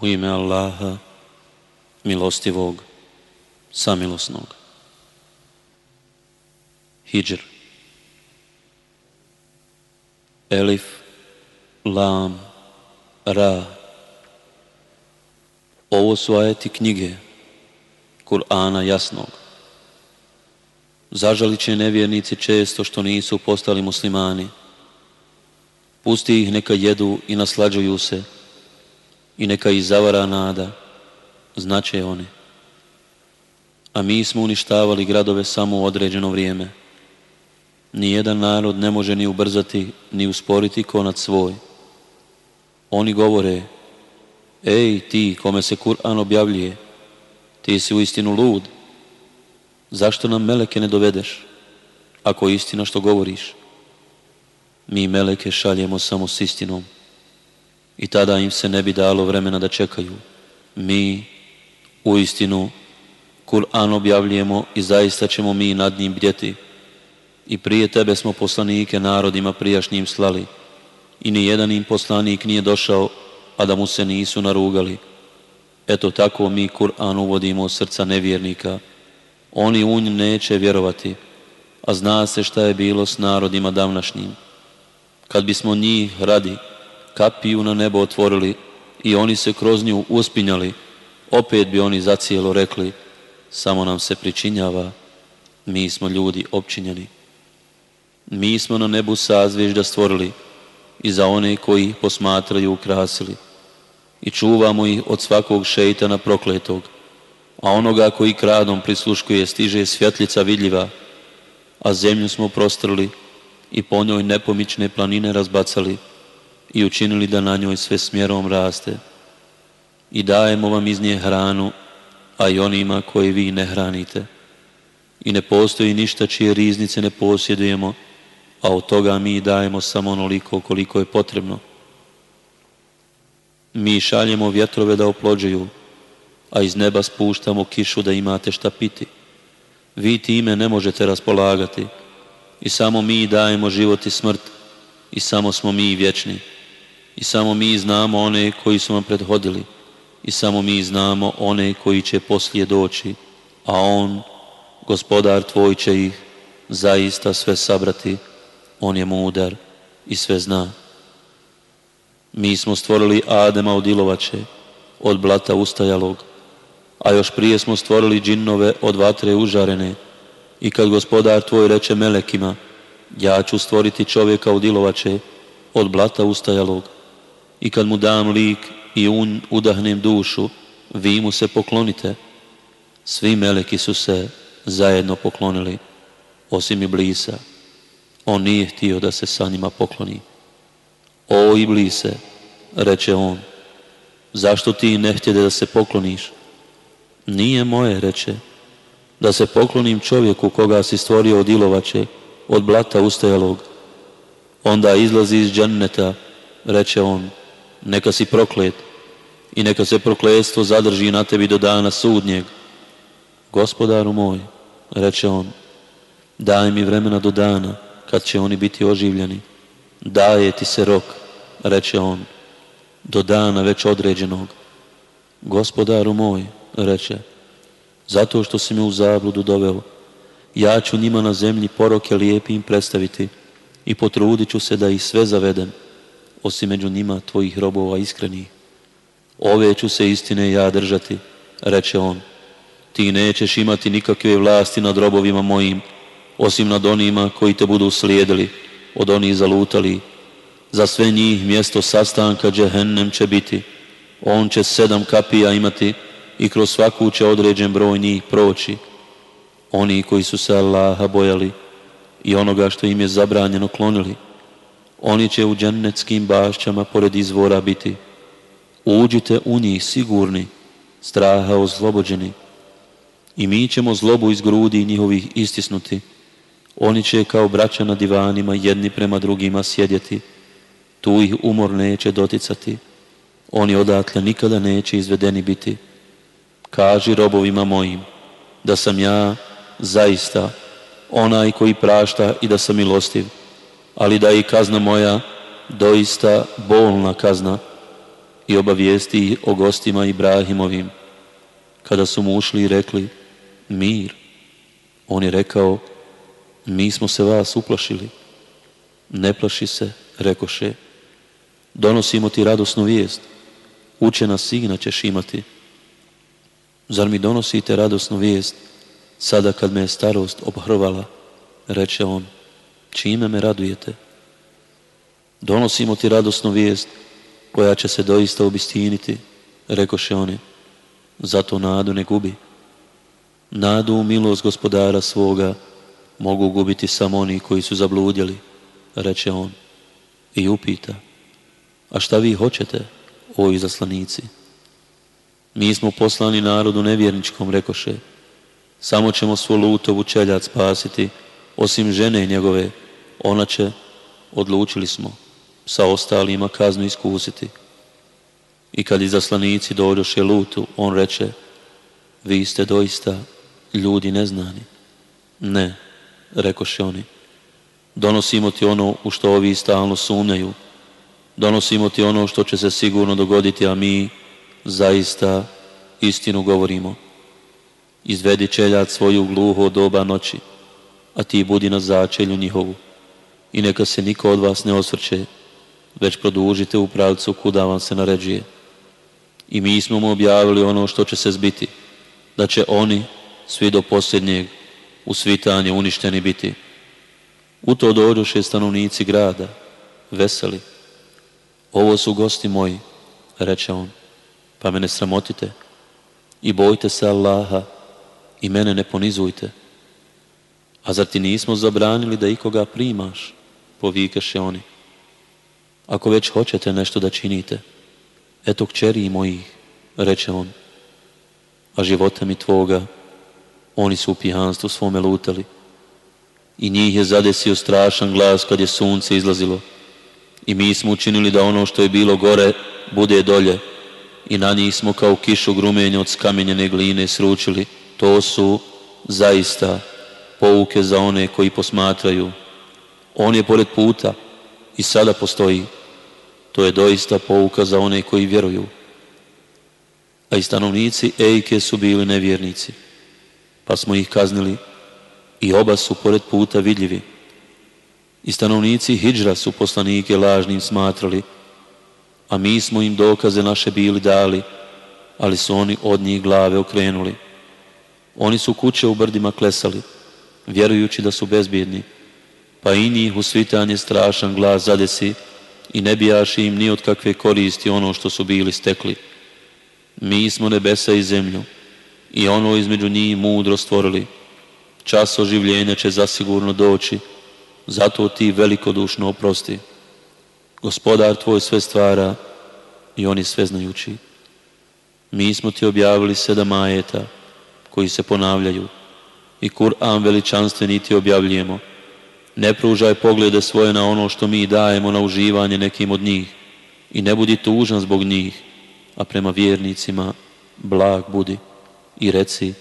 U ime Allaha, milostivog, samilosnog. Hidžr. Elif, Lam, Ra. Ovo su ajeti knjige, Kur'ana jasnog. Zažalit će nevjernici često što nisu postali muslimani. Pusti ih neka jedu i naslađuju se i neka ih zavara nada, znače oni. A mi smo uništavali gradove samo u određeno vrijeme. Nijedan narod ne može ni ubrzati, ni usporiti konac svoj. Oni govore, ej ti kome se Kur'an objavljuje, ti si u istinu lud. Zašto nam meleke ne dovedeš, ako je istina što govoriš? Mi meleke šaljemo samo s istinom i tada im se ne bi dalo vremena da čekaju. Mi u istinu Kur'an objavljujemo i zaista ćemo mi nad njim bdjeti. I prije tebe smo poslanike narodima prijašnjim slali i ni jedan im poslanik nije došao, a da mu se nisu narugali. Eto tako mi Kur'an uvodimo u srca nevjernika. Oni u nj neće vjerovati, a zna se šta je bilo s narodima davnašnjim. Kad bismo njih radi kapiju na nebo otvorili i oni se kroz nju uspinjali, opet bi oni zacijelo rekli, samo nam se pričinjava, mi smo ljudi općinjeni. Mi smo na nebu sazvježda stvorili i za one koji posmatraju ukrasili i čuvamo ih od svakog šeitana prokletog, a onoga koji kradom prisluškuje stiže svjetlica vidljiva, a zemlju smo prostrli i po njoj nepomične planine razbacali i učinili da na njoj sve smjerom raste. I dajemo vam iz nje hranu, a i onima koji vi ne hranite. I ne postoji ništa čije riznice ne posjedujemo, a od toga mi dajemo samo onoliko koliko je potrebno. Mi šaljemo vjetrove da oplođuju, a iz neba spuštamo kišu da imate šta piti. Vi time ne možete raspolagati i samo mi dajemo život i smrt i samo smo mi vječni. I samo mi znamo one koji su vam prethodili. I samo mi znamo one koji će poslije doći, a On, gospodar tvoj će ih zaista sve sabrati, On je mudar i sve zna. Mi smo stvorili Adema od ilovače, od blata ustajalog, a još prije smo stvorili džinnove od vatre užarene. I kad gospodar tvoj reče melekima, ja ću stvoriti čovjeka od ilovače, od blata ustajalog, i kad mu dam lik i un udahnem dušu, vi mu se poklonite. Svi meleki su se zajedno poklonili, osim Iblisa. On nije htio da se sa njima pokloni. O Iblise, reče on, zašto ti ne htjede da se pokloniš? Nije moje, reče, da se poklonim čovjeku koga si stvorio od ilovače, od blata ustajalog. Onda izlazi iz dženneta, reče on, neka si proklet i neka se prokletstvo zadrži na tebi do dana sudnjeg. Gospodaru moj, reče on, daj mi vremena do dana kad će oni biti oživljeni. Daje ti se rok, reče on, do dana već određenog. Gospodaru moj, reče, zato što si me u zabludu doveo, ja ću njima na zemlji poroke lijepim predstaviti i potrudit ću se da ih sve zavedem osim među njima tvojih robova iskreni. Ove ću se istine ja držati, reče on. Ti nećeš imati nikakve vlasti nad robovima mojim, osim nad onima koji te budu slijedili, od onih zalutali. Za sve njih mjesto sastanka džehennem će biti. On će sedam kapija imati i kroz svaku će određen broj njih proći. Oni koji su se Allaha bojali i onoga što im je zabranjeno klonili, oni će u džennetskim bašćama pored izvora biti. Uđite u njih sigurni, straha oslobođeni. I mi ćemo zlobu iz grudi njihovih istisnuti. Oni će kao braća na divanima jedni prema drugima sjedjeti. Tu ih umor neće doticati. Oni odatle nikada neće izvedeni biti. Kaži robovima mojim da sam ja zaista onaj koji prašta i da sam milostiv ali da i kazna moja doista bolna kazna i obavijesti o gostima Ibrahimovim. Kada su mu ušli i rekli, mir, on je rekao, mi smo se vas uplašili. Ne plaši se, rekoše, donosimo ti radosnu vijest, učena sina ćeš imati. Zar mi donosite radosnu vijest, sada kad me je starost obhrvala, reče on, čime me radujete? Donosimo ti radosnu vijest, koja će se doista obistiniti, rekoše oni, zato nadu ne gubi. Nadu u milost gospodara svoga mogu gubiti samo oni koji su zabludjeli, reče on i upita, a šta vi hoćete, o izaslanici? Mi smo poslani narodu nevjerničkom, rekoše, samo ćemo svu lutovu čeljat spasiti, osim žene njegove, ona će, odlučili smo, sa ostalima kaznu iskusiti. I kad izaslanici dođoše lutu, on reče, vi ste doista ljudi neznani. Ne, rekoše oni, donosimo ti ono u što ovi stalno sumnjaju, donosimo ti ono što će se sigurno dogoditi, a mi zaista istinu govorimo. Izvedi čeljat svoju gluho doba noći, a ti budi na začelju njihovu i neka se niko od vas ne osvrće, već produžite u pravcu kuda vam se naređuje. I mi smo mu objavili ono što će se zbiti, da će oni, svi do posljednjeg, u svitanje uništeni biti. U to dođoše stanovnici grada, veseli. Ovo su gosti moji, reče on, pa me ne sramotite i bojte se Allaha i mene ne ponizujte. A zar ti nismo zabranili da ikoga primaš? Povikaše oni. Ako već hoćete nešto da činite, eto kćeri mojih, reče on, a života mi tvoga, oni su u pijanstvu svome lutali. I njih je zadesio strašan glas kad je sunce izlazilo. I mi smo učinili da ono što je bilo gore bude dolje. I na njih smo kao kišu grumenja od skamenjene gline sručili. To su zaista pouke za one koji posmatraju. On je pored puta i sada postoji. To je doista pouka za one koji vjeruju. A i stanovnici Ejke su bili nevjernici, pa smo ih kaznili i oba su pored puta vidljivi. I stanovnici Hidžra su poslanike lažnim smatrali, a mi smo im dokaze naše bili dali, ali su oni od njih glave okrenuli. Oni su kuće u brdima klesali, vjerujući da su bezbjedni, pa i njih u svitanje strašan glas zadesi, i ne bijaši im ni od kakve koristi ono što su bili stekli. Mi smo nebesa i zemlju i ono između njih mudro stvorili. Čas oživljenja će zasigurno doći, zato ti velikodušno oprosti. Gospodar tvoj sve stvara i oni sve znajući. Mi smo ti objavili sedam ajeta koji se ponavljaju i Kur'an veličanstveni ti objavljujemo ne pružaj poglede svoje na ono što mi dajemo na uživanje nekim od njih i ne budi tužan zbog njih, a prema vjernicima blag budi i reci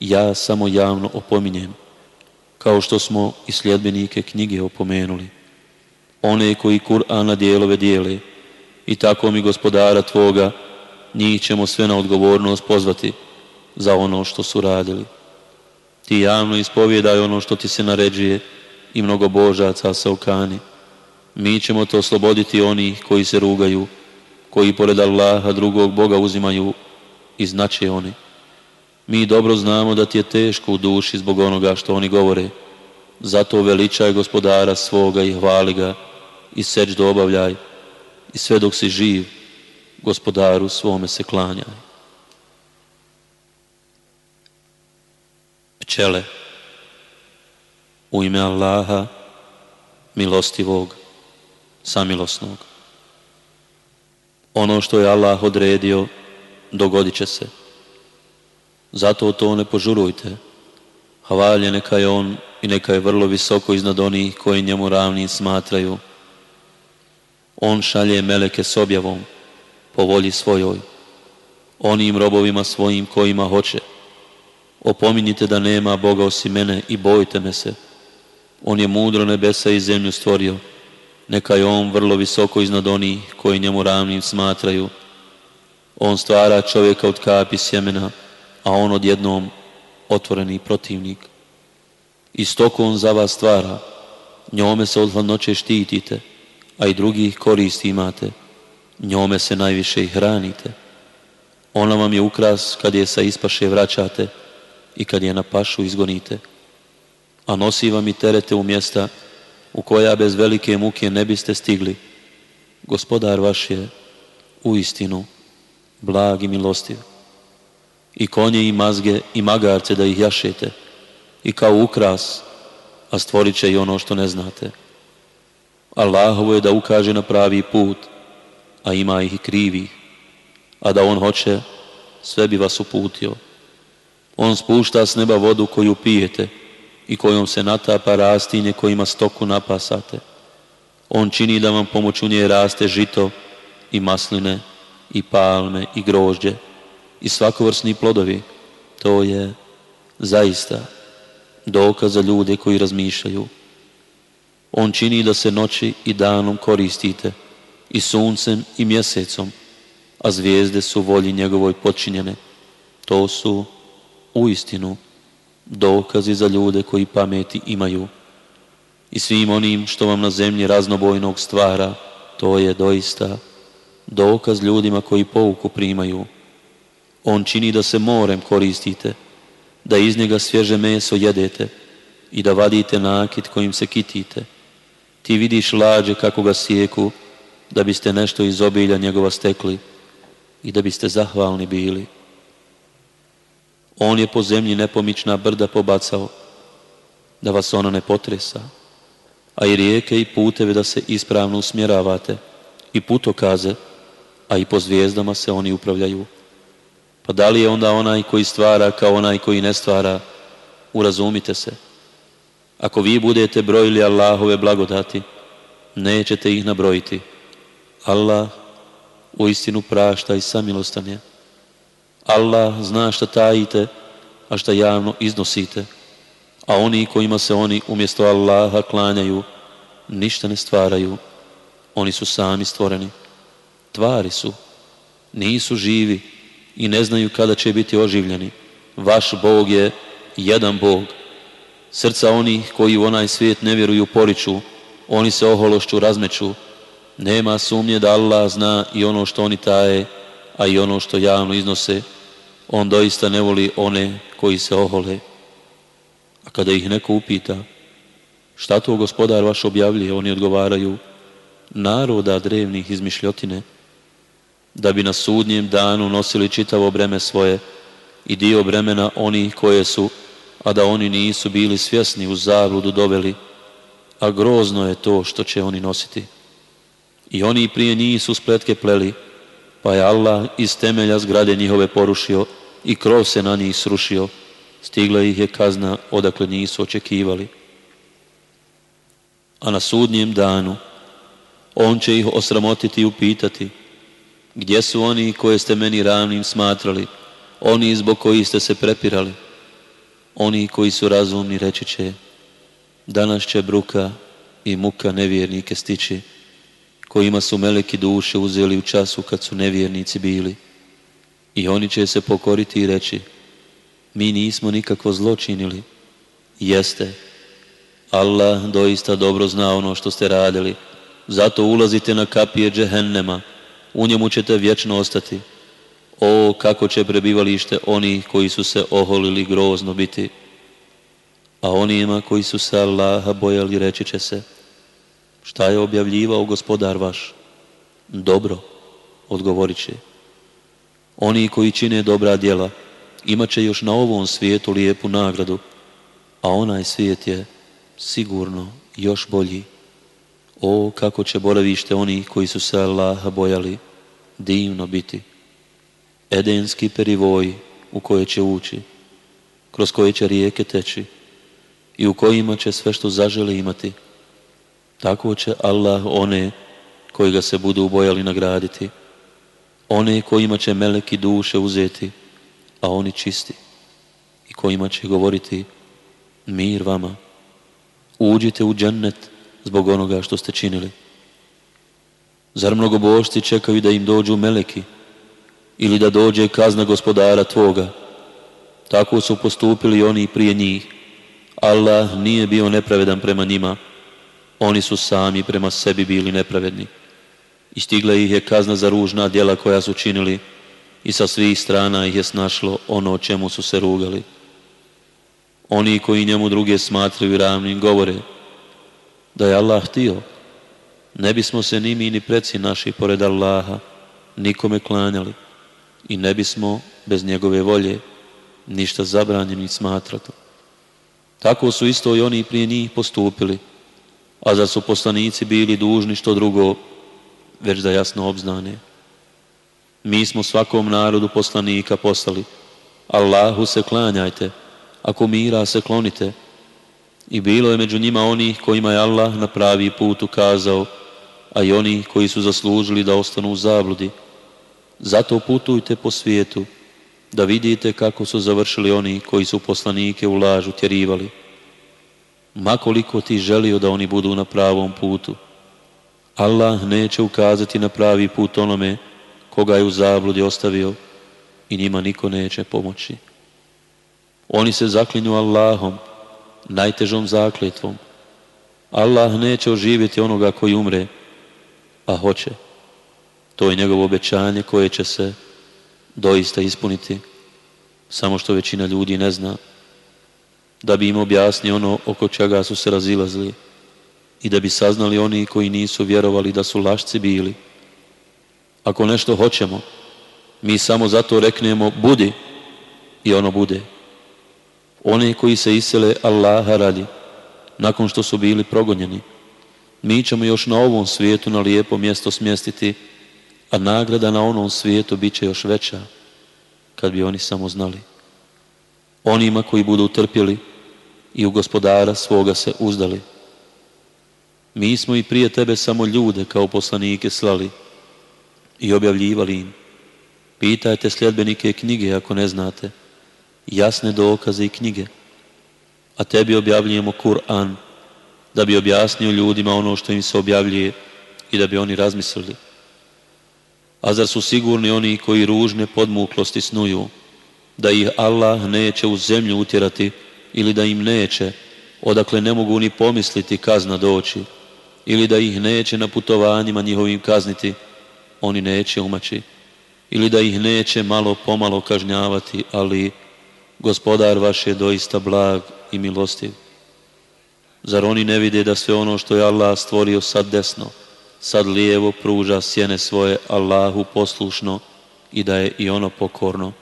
ja samo javno opominjem, kao što smo i sljedbenike knjige opomenuli. One koji Kur'an na dijelove dijele i tako mi gospodara Tvoga, njih ćemo sve na odgovornost pozvati za ono što su radili. Ti javno ispovjedaj ono što ti se naređuje i mnogo božaca se okani. Mi ćemo to osloboditi onih koji se rugaju, koji pored Allaha drugog Boga uzimaju i znače oni. Mi dobro znamo da ti je teško u duši zbog onoga što oni govore. Zato veličaj gospodara svoga i hvali ga i seđ obavljaj i sve dok si živ, gospodaru svome se klanjaj. Pčele u ime Allaha, milostivog, samilosnog. Ono što je Allah odredio, dogodit će se. Zato to ne požurujte. Hvalje neka je On i neka je vrlo visoko iznad onih koji njemu ravni smatraju. On šalje meleke s objavom, po volji svojoj, onim robovima svojim kojima hoće. Opominjite da nema Boga osim mene i bojte me se. On je mudro nebesa i zemlju stvorio. Neka je on vrlo visoko iznad onih koji njemu ravnim smatraju On stvara čovjeka od kapi sjemena, a on odjednom otvoreni protivnik. I stoku on za vas stvara, njome se od hladnoće štitite, a i drugih koristi imate, njome se najviše i hranite. Ona vam je ukras kad je sa ispaše vraćate i kad je na pašu izgonite, a nosi vam i terete u mjesta u koja bez velike muke ne biste stigli. Gospodar vaš je u istinu blag i milostiv. I konje i mazge i magarce da ih jašete i kao ukras, a stvorit će i ono što ne znate. Allahovo je da ukaže na pravi put, a ima ih i krivih, a da on hoće, sve bi vas uputio. On spušta s neba vodu koju pijete i kojom se natapa rastinje kojima stoku napasate. On čini da vam pomoću nje raste žito i masline i palme i grožđe i svakovrsni plodovi. To je zaista dokaz za ljude koji razmišljaju. On čini da se noći i danom koristite i suncem i mjesecom, a zvijezde su volji njegovoj počinjene. To su u istinu dokazi za ljude koji pameti imaju. I svim onim što vam na zemlji raznobojnog stvara, to je doista dokaz ljudima koji pouku primaju. On čini da se morem koristite, da iz njega svježe meso jedete i da vadite nakit kojim se kitite. Ti vidiš lađe kako ga sjeku, da biste nešto iz obilja njegova stekli i da biste zahvalni bili. On je po zemlji nepomična brda pobacao, da vas ona ne potresa, a i rijeke i puteve da se ispravno usmjeravate, i putokaze, a i po zvijezdama se oni upravljaju. Pa da li je onda onaj koji stvara kao onaj koji ne stvara? Urazumite se. Ako vi budete brojili Allahove blagodati, nećete ih nabrojiti. Allah u istinu prašta i samilostan je. Allah zna šta tajite, a šta javno iznosite. A oni kojima se oni umjesto Allaha klanjaju, ništa ne stvaraju. Oni su sami stvoreni. Tvari su, nisu živi i ne znaju kada će biti oživljeni. Vaš Bog je jedan Bog. Srca onih koji u onaj svijet ne vjeruju poriču, oni se ohološću razmeću. Nema sumnje da Allah zna i ono što oni taje, a i ono što javno iznose. On doista ne voli one koji se ohole. A kada ih neko upita, šta to gospodar vaš objavljuje, oni odgovaraju, naroda drevnih izmišljotine, da bi na sudnjem danu nosili čitavo breme svoje i dio bremena onih koje su, a da oni nisu bili svjesni u zavludu doveli, a grozno je to što će oni nositi. I oni prije njih su spletke pleli, pa je Allah iz temelja zgrade njihove porušio i krov se na njih srušio, stigla ih je kazna odakle nisu očekivali. A na sudnjem danu on će ih osramotiti i upitati gdje su oni koje ste meni ravnim smatrali, oni zbog kojih ste se prepirali, oni koji su razumni reći će danas će bruka i muka nevjernike stići, kojima su meleki duše uzeli u času kad su nevjernici bili. I oni će se pokoriti i reći, mi nismo nikakvo zlo činili. Jeste, Allah doista dobro zna ono što ste radili, zato ulazite na kapije džehennema, u njemu ćete vječno ostati. O, kako će prebivalište oni koji su se oholili grozno biti. A onima koji su se Allaha bojali reći će se, šta je objavljivao gospodar vaš? Dobro, odgovorit će. Oni koji čine dobra djela, imat će još na ovom svijetu lijepu nagradu, a onaj svijet je sigurno još bolji. O, kako će boravište oni koji su se Allaha bojali divno biti. Edenski perivoj u koje će ući, kroz koje će rijeke teći i u kojima će sve što zažele imati. Tako će Allah one koji ga se budu bojali nagraditi, one kojima će meleki duše uzeti, a oni čisti i kojima će govoriti mir vama. Uđite u džennet zbog onoga što ste činili. Zar mnogobošci čekaju da im dođu meleki? ili da dođe kazna gospodara tvoga. Tako su postupili oni prije njih. Allah nije bio nepravedan prema njima. Oni su sami prema sebi bili nepravedni. I stigla ih je kazna za ružna djela koja su činili i sa svih strana ih je snašlo ono o čemu su se rugali. Oni koji njemu druge smatraju ravnim govore da je Allah htio, ne bismo se ni mi ni preci naši pored Allaha nikome klanjali i ne bismo bez njegove volje ništa zabranjeni smatrati. Tako su isto i oni prije njih postupili, a za su poslanici bili dužni što drugo, već da jasno obznane. Mi smo svakom narodu poslanika poslali, Allahu se klanjajte, ako mira se klonite. I bilo je među njima onih kojima je Allah na pravi put ukazao, a i oni koji su zaslužili da ostanu u zabludi. Zato putujte po svijetu, da vidite kako su završili oni koji su poslanike u lažu tjerivali. Makoliko ti želio da oni budu na pravom putu, Allah neće ukazati na pravi put onome koga je u zabludi ostavio i njima niko neće pomoći. Oni se zaklinju Allahom, najtežom zakljetvom. Allah neće oživjeti onoga koji umre, a hoće. To je njegovo obećanje koje će se doista ispuniti, samo što većina ljudi ne zna, da bi im objasnio ono oko čega su se razilazili i da bi saznali oni koji nisu vjerovali da su lašci bili. Ako nešto hoćemo, mi samo zato reknemo budi i ono bude. Oni koji se isele Allaha radi, nakon što su bili progonjeni, mi ćemo još na ovom svijetu na lijepo mjesto smjestiti, a nagrada na onom svijetu bit će još veća, kad bi oni samo znali. Onima koji budu trpjeli i u gospodara svoga se uzdali. Mi smo i prije tebe samo ljude kao poslanike slali i objavljivali im. Pitajte sljedbenike knjige ako ne znate, jasne dokaze i knjige. A tebi objavljujemo Kur'an, da bi objasnio ljudima ono što im se objavljuje i da bi oni razmislili. A zar su sigurni oni koji ružne podmuklosti snuju, da ih Allah neće u zemlju utjerati ili da im neće, odakle ne mogu ni pomisliti kazna doći, ili da ih neće na putovanjima njihovim kazniti, oni neće umaći, ili da ih neće malo pomalo kažnjavati, ali gospodar vaš je doista blag i milostiv. Zar oni ne vide da sve ono što je Allah stvorio sad desno, sad lijevo pruža sjene svoje Allahu poslušno i da je i ono pokorno.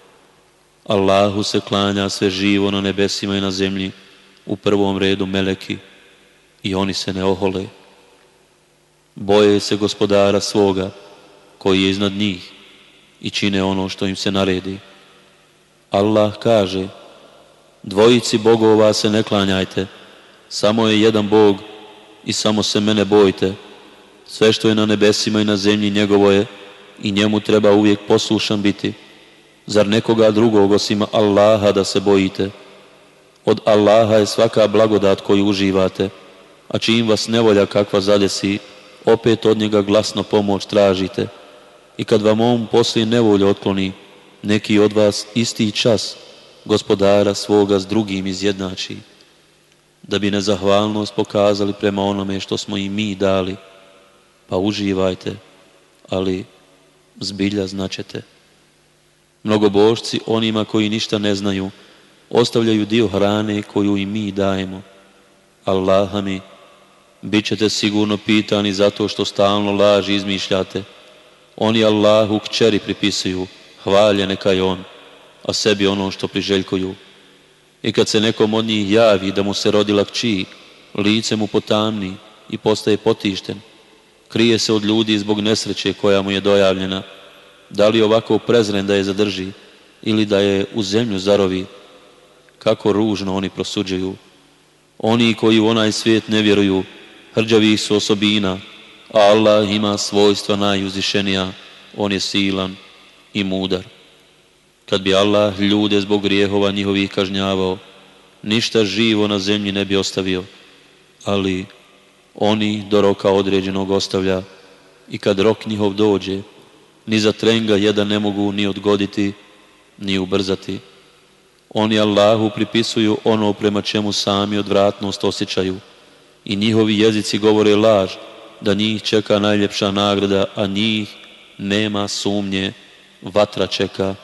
Allahu se klanja sve živo na nebesima i na zemlji, u prvom redu meleki i oni se ne ohole. Boje se gospodara svoga koji je iznad njih i čine ono što im se naredi. Allah kaže, dvojici bogova se ne klanjajte, samo je jedan Bog i samo se mene bojte. Sve što je na nebesima i na zemlji njegovo je i njemu treba uvijek poslušan biti. Zar nekoga drugog osim Allaha da se bojite? Od Allaha je svaka blagodat koju uživate, a čim vas nevolja kakva zadesi, opet od njega glasno pomoć tražite. I kad vam on poslije nevolje otkloni, neki od vas isti čas gospodara svoga s drugim izjednači, da bi nezahvalnost pokazali prema onome što smo i mi dali, pa uživajte, ali zbilja značete. Mnogobožci onima koji ništa ne znaju, ostavljaju dio hrane koju i mi dajemo. Allaha mi, bit ćete sigurno pitani zato što stalno laži izmišljate. Oni Allahu kćeri pripisuju, hvalje neka je On, a sebi ono što priželjkuju. I kad se nekom od njih javi da mu se rodila kći, lice mu potamni i postaje potišten, krije se od ljudi zbog nesreće koja mu je dojavljena, da li ovako prezren da je zadrži ili da je u zemlju zarovi, kako ružno oni prosuđuju. Oni koji u onaj svijet ne vjeruju, hrđavih su osobina, a Allah ima svojstva najuzvišenija, on je silan i mudar. Kad bi Allah ljude zbog grijehova njihovih kažnjavao, ništa živo na zemlji ne bi ostavio, ali oni do roka određenog ostavlja i kad rok njihov dođe, ni za trenga jedan ne mogu ni odgoditi, ni ubrzati. Oni Allahu pripisuju ono prema čemu sami odvratnost osjećaju i njihovi jezici govore laž, da njih čeka najljepša nagrada, a njih nema sumnje, vatra čeka,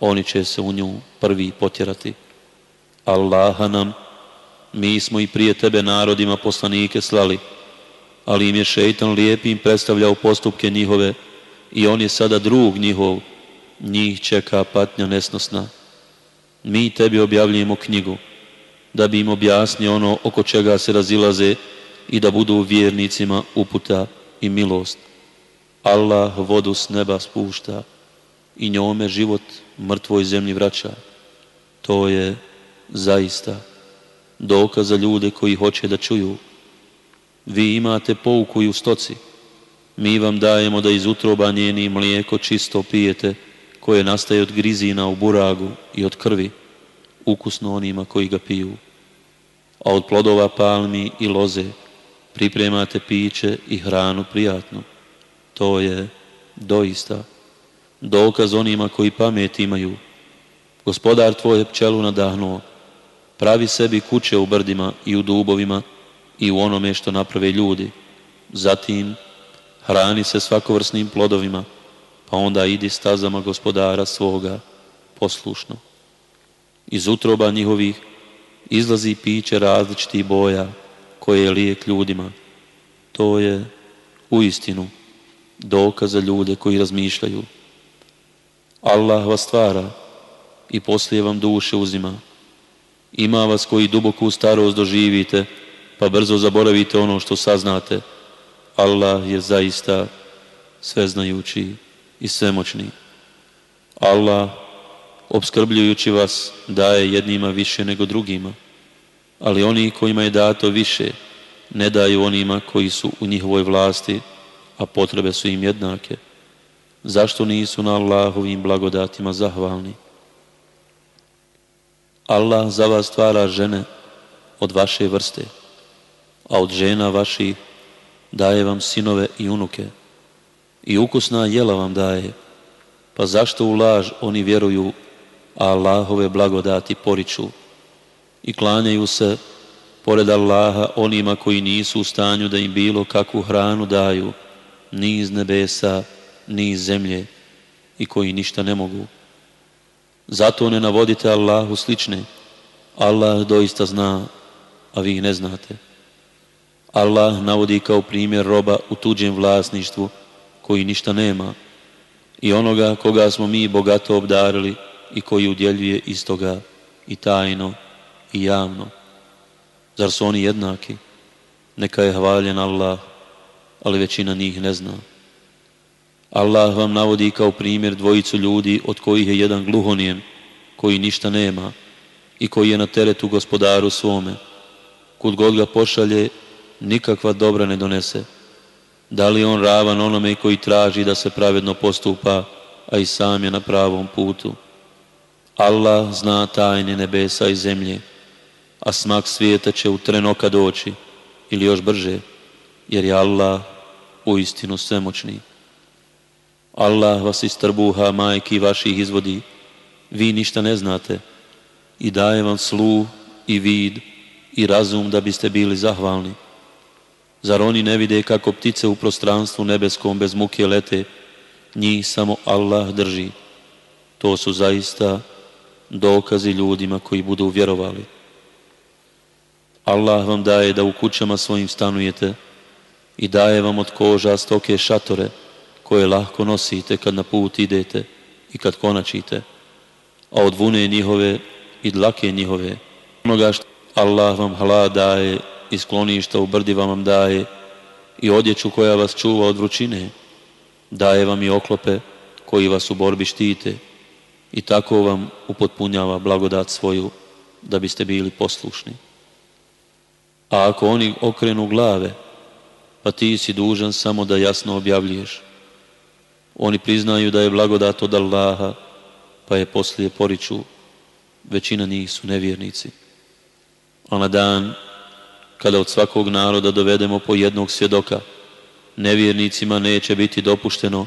oni će se u nju prvi potjerati. Allaha nam, mi smo i prije tebe narodima poslanike slali, ali im je šeitan lijepim predstavljao postupke njihove i on je sada drug njihov, njih čeka patnja nesnosna. Mi tebi objavljujemo knjigu, da bi im objasnio ono oko čega se razilaze i da budu vjernicima uputa i milost. Allah vodu s neba spušta i njome život mrtvoj zemlji vraća. To je zaista dokaz za ljude koji hoće da čuju. Vi imate pouku i u stoci. Mi vam dajemo da iz utroba njeni mlijeko čisto pijete, koje nastaje od grizina u buragu i od krvi, ukusno onima koji ga piju. A od plodova palmi i loze pripremate piće i hranu prijatnu. To je doista dokaz onima koji pamet imaju. Gospodar tvoje pčelu nadahnuo, pravi sebi kuće u brdima i u dubovima i u onome što naprave ljudi. Zatim hrani se svakovrsnim plodovima, pa onda idi stazama gospodara svoga poslušno. Iz utroba njihovih izlazi piće različitih boja, koje je lijek ljudima. To je u istinu dokaz za ljude koji razmišljaju. Allah vas stvara i poslije vam duše uzima. Ima vas koji duboku starost doživite, pa brzo zaboravite ono što saznate. Allah je zaista sveznajući i svemoćni. Allah, obskrbljujući vas, daje jednima više nego drugima, ali oni kojima je dato više, ne daju onima koji su u njihovoj vlasti, a potrebe su im jednake. Zašto nisu na Allahovim blagodatima zahvalni? Allah za vas stvara žene od vaše vrste, a od žena vaših daje vam sinove i unuke i ukusna jela vam daje, pa zašto u laž oni vjeruju, a Allahove blagodati poriču i klanjaju se pored Allaha onima koji nisu u stanju da im bilo kakvu hranu daju, ni iz nebesa, ni iz zemlje i koji ništa ne mogu. Zato ne navodite Allahu slične. Allah doista zna, a vi ne znate. Allah navodi kao primjer roba u tuđem vlasništvu koji ništa nema i onoga koga smo mi bogato obdarili i koji udjeljuje istoga i tajno i javno. Zar su oni jednaki? Neka je hvaljen Allah, ali većina njih ne zna. Allah vam navodi kao primjer dvojicu ljudi od kojih je jedan gluhonijem, koji ništa nema i koji je na teretu gospodaru svome. Kud god ga pošalje, nikakva dobra ne donese. Da li on ravan onome koji traži da se pravedno postupa, a i sam je na pravom putu? Allah zna tajne nebesa i zemlje, a smak svijeta će u tren oka doći, ili još brže, jer je Allah u istinu svemoćni. Allah vas iz trbuha majki vaših izvodi, vi ništa ne znate i daje vam sluh i vid i razum da biste bili zahvalni. Zar oni ne vide kako ptice u prostranstvu nebeskom bez muke lete, njih samo Allah drži. To su zaista dokazi ljudima koji budu vjerovali. Allah vam daje da u kućama svojim stanujete i daje vam od koža stoke šatore koje lahko nosite kad na put idete i kad konačite, a od vune njihove i dlake njihove, onoga što Allah vam hala daje i skloništa u brdi vam daje i odjeću koja vas čuva od vrućine, daje vam i oklope koji vas u borbi štite i tako vam upotpunjava blagodat svoju da biste bili poslušni. A ako oni okrenu glave, pa ti si dužan samo da jasno objavljuješ. Oni priznaju da je blagodat od Allaha, pa je poslije poriču, većina njih su nevjernici. A na dan kada od svakog naroda dovedemo po jednog svjedoka, nevjernicima neće biti dopušteno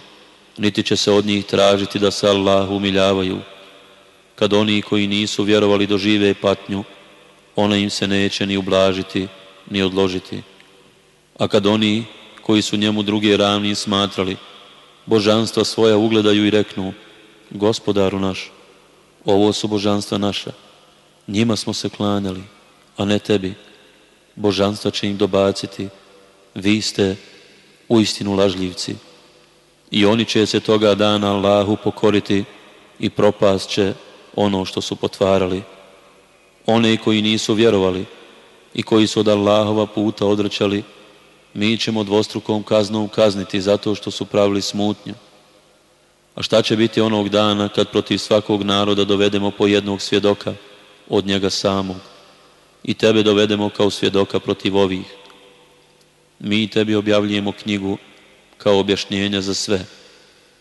niti će se od njih tražiti da se Allah umiljavaju. Kad oni koji nisu vjerovali dožive patnju, ona im se neće ni ublažiti, ni odložiti. A kad oni koji su njemu druge ravni smatrali, božanstva svoja ugledaju i reknu, gospodaru naš, ovo su božanstva naša, njima smo se klanjali, a ne tebi. Božanstva će im dobaciti, vi ste uistinu lažljivci. I oni će se toga dana Allahu pokoriti i propast će ono što su potvarali. One koji nisu vjerovali i koji su od Allahova puta odrećali, mi ćemo dvostrukom kaznom kazniti zato što su pravili smutnju. A šta će biti onog dana kad protiv svakog naroda dovedemo po jednog svjedoka od njega samog i tebe dovedemo kao svjedoka protiv ovih? Mi tebi objavljujemo knjigu kao objašnjenja za sve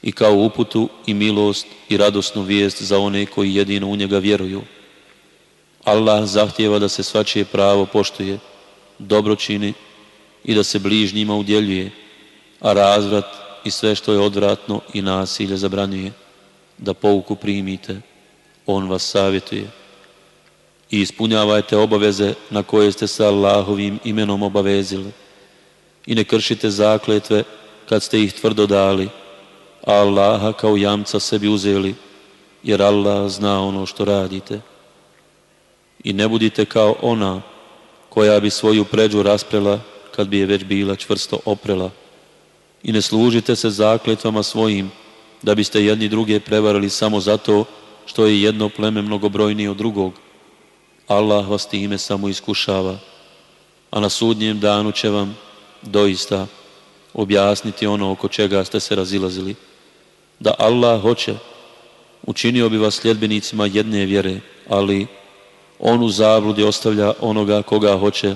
i kao uputu i milost i radosnu vijest za one koji jedino u njega vjeruju. Allah zahtjeva da se svačije pravo poštuje, dobro čini i da se bližnjima udjeljuje, a razvrat i sve što je odvratno i nasilje zabranjuje, da pouku primite, On vas savjetuje. I ispunjavajte obaveze na koje ste sa Allahovim imenom obavezili. I ne kršite zakletve kad ste ih tvrdo dali, a Allaha kao jamca sebi uzeli, jer Allah zna ono što radite. I ne budite kao ona koja bi svoju pređu rasprela kad bi je već bila čvrsto oprela. I ne služite se zakletvama svojim, da biste jedni druge prevarili samo zato što je jedno pleme mnogobrojnije od drugog. Allah vas time samo iskušava, a na sudnjem danu će vam doista objasniti ono oko čega ste se razilazili. Da Allah hoće, učinio bi vas sljedbenicima jedne vjere, ali on u zabludi ostavlja onoga koga hoće,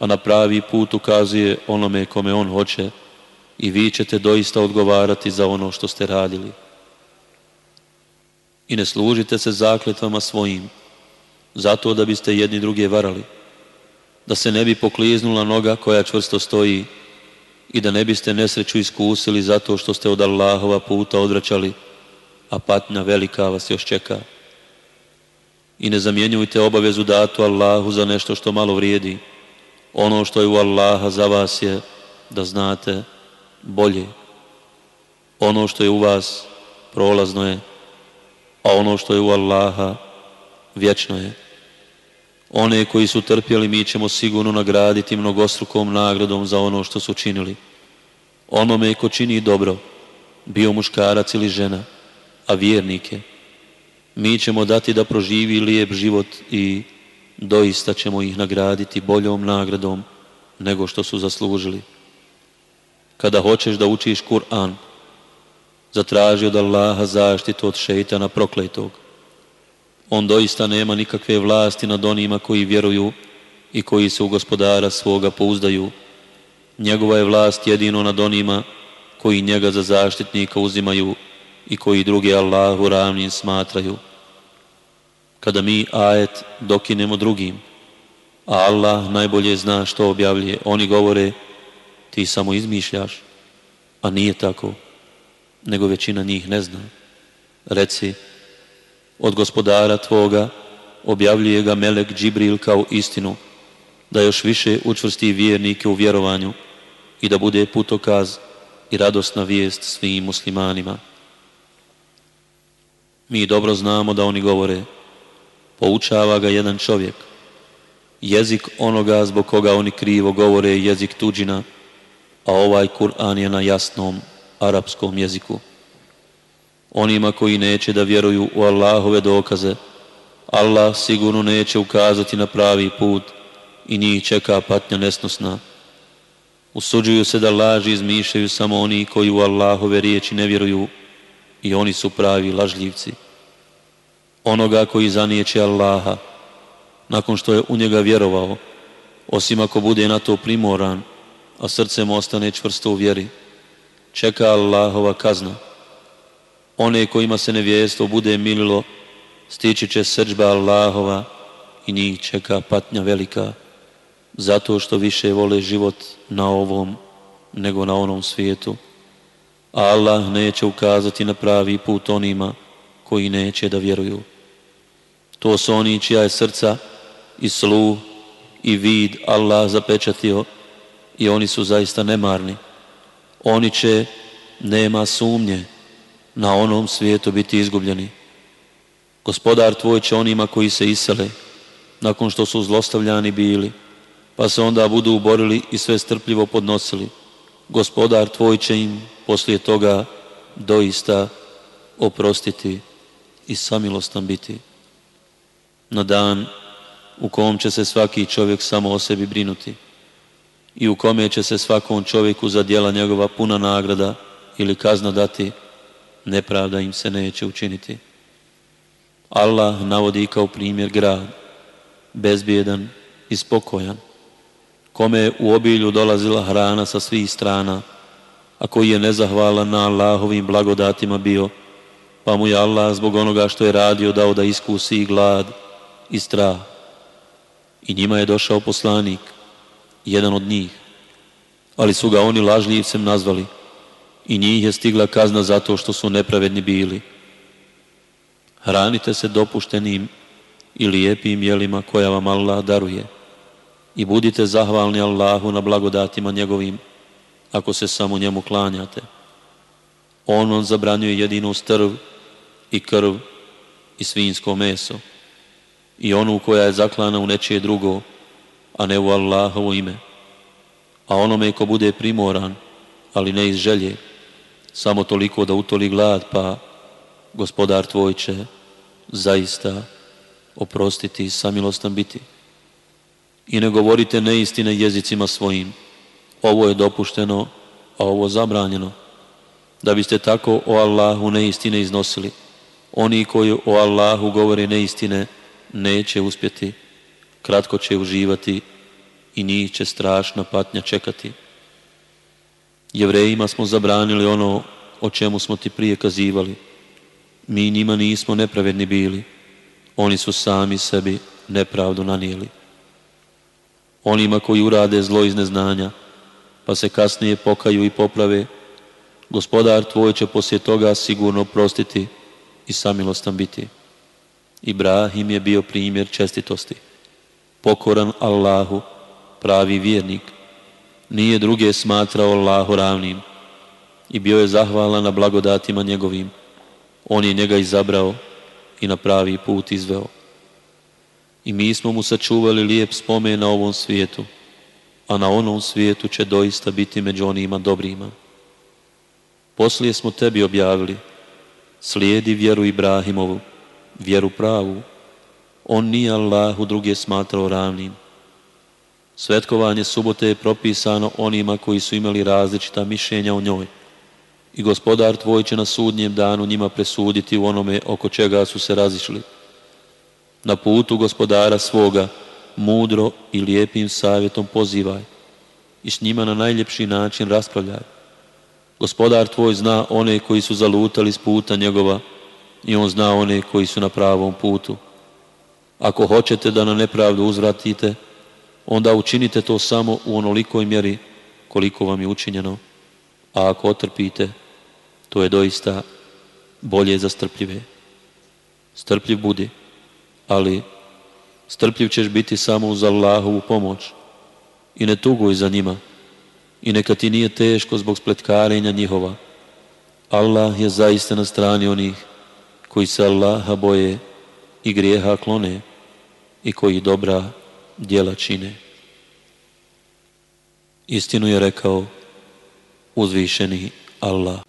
a na pravi put ukazuje onome kome on hoće i vi ćete doista odgovarati za ono što ste radili. I ne služite se zakletvama svojim, zato da biste jedni druge varali, da se ne bi pokliznula noga koja čvrsto stoji i da ne biste nesreću iskusili zato što ste od Allahova puta odvraćali, a patnja velika vas još čeka. I ne zamjenjujte obavezu datu Allahu za nešto što malo vrijedi. Ono što je u Allaha za vas je da znate bolje. Ono što je u vas prolazno je, a ono što je u Allaha vječno je. One koji su trpjeli mi ćemo sigurno nagraditi mnogostrukom nagradom za ono što su činili. Onome ko čini dobro, bio muškarac ili žena, a vjernike, mi ćemo dati da proživi lijep život i doista ćemo ih nagraditi boljom nagradom nego što su zaslužili. Kada hoćeš da učiš Kur'an, zatraži od Allaha zaštitu od šeitana prokletog. On doista nema nikakve vlasti nad onima koji vjeruju i koji se u gospodara svoga pouzdaju. Njegova je vlast jedino nad onima koji njega za zaštitnika uzimaju i koji druge Allahu ravnim smatraju. Kada mi ajet dokinemo drugim, a Allah najbolje zna što objavljuje, oni govore ti samo izmišljaš, a nije tako, nego većina njih ne zna. Reci, od gospodara tvoga objavljuje ga Melek Džibril kao istinu, da još više učvrsti vjernike u vjerovanju i da bude putokaz i radosna vijest svim muslimanima. Mi dobro znamo da oni govore, poučava ga jedan čovjek. Jezik onoga zbog koga oni krivo govore je jezik tuđina, a ovaj Kur'an je na jasnom arapskom jeziku. Onima koji neće da vjeruju u Allahove dokaze, Allah sigurno neće ukazati na pravi put i njih čeka patnja nesnosna. Usuđuju se da laži izmišljaju samo oni koji u Allahove riječi ne vjeruju i oni su pravi lažljivci. Onoga koji zanijeće Allaha, nakon što je u njega vjerovao, osim ako bude na to primoran, a srcem ostane čvrsto u vjeri, čeka Allahova kazna. One kojima se nevjestvo bude mililo, stići će srđba Allahova i njih čeka patnja velika, zato što više vole život na ovom nego na onom svijetu. Allah neće ukazati na pravi put onima koji neće da vjeruju. To su oni čija je srca i sluh i vid Allah zapečatio i oni su zaista nemarni. Oni će, nema sumnje, na onom svijetu biti izgubljeni. Gospodar tvoj će onima koji se isele, nakon što su zlostavljani bili, pa se onda budu uborili i sve strpljivo podnosili. Gospodar tvoj će im poslije toga doista oprostiti i samilostan biti. Na dan u kom će se svaki čovjek samo o sebi brinuti i u kome će se svakom čovjeku za djela njegova puna nagrada ili kazna dati, nepravda im se neće učiniti. Allah navodi kao primjer grad, bezbjedan i spokojan, kome je u obilju dolazila hrana sa svih strana, a koji je nezahvalan na Allahovim blagodatima bio, pa mu je Allah zbog onoga što je radio dao da iskusi i glad i strah. I njima je došao poslanik, jedan od njih, ali su ga oni lažljivcem nazvali i njih je stigla kazna zato što su nepravedni bili. Hranite se dopuštenim i lijepim jelima koja vam Allah daruje i budite zahvalni Allahu na blagodatima njegovim ako se samo njemu klanjate. On vam zabranjuje jedinu strv i krv i svinsko meso i onu koja je zaklana u nečije drugo, a ne u Allahovo ime. A onome ko bude primoran, ali ne iz želje, samo toliko da utoli glad, pa gospodar tvoj će zaista oprostiti i samilostan biti. I ne govorite neistine jezicima svojim. Ovo je dopušteno, a ovo zabranjeno. Da biste tako o Allahu neistine iznosili. Oni koji o Allahu govore neistine neće uspjeti. Kratko će uživati i njih će strašna patnja čekati. Jevrejima smo zabranili ono o čemu smo ti prije kazivali. Mi njima nismo nepravedni bili. Oni su sami sebi nepravdu nanijeli. Onima koji urade zlo iz neznanja, pa se kasnije pokaju i poprave, gospodar tvoj će poslije toga sigurno prostiti i samilostan biti. Ibrahim je bio primjer čestitosti, pokoran Allahu, pravi vjernik, nije druge smatrao Allahu ravnim i bio je zahvalan na blagodatima njegovim. On je njega izabrao i na pravi put izveo. I mi smo mu sačuvali lijep spomen na ovom svijetu, a na onom svijetu će doista biti među onima dobrima. Poslije smo tebi objavili, slijedi vjeru Ibrahimovu, vjeru pravu. On nije Allahu druge smatrao ravnim. Svetkovanje subote je propisano onima koji su imali različita mišljenja o njoj. I gospodar tvoj će na sudnjem danu njima presuditi u onome oko čega su se razišli. Na putu gospodara svoga mudro i lijepim savjetom pozivaj i s njima na najljepši način raspravljaj. Gospodar tvoj zna one koji su zalutali s puta njegova i on zna one koji su na pravom putu. Ako hoćete da na nepravdu uzvratite, onda učinite to samo u onolikoj mjeri koliko vam je učinjeno, a ako otrpite, to je doista bolje za strpljive. Strpljiv budi, ali strpljiv ćeš biti samo uz Allahovu pomoć i ne tuguj za njima i neka ti nije teško zbog spletkarenja njihova. Allah je zaista na strani onih koji se Allaha boje i grijeha klone i koji dobra djela čine. Istinu je rekao uzvišeni Allah.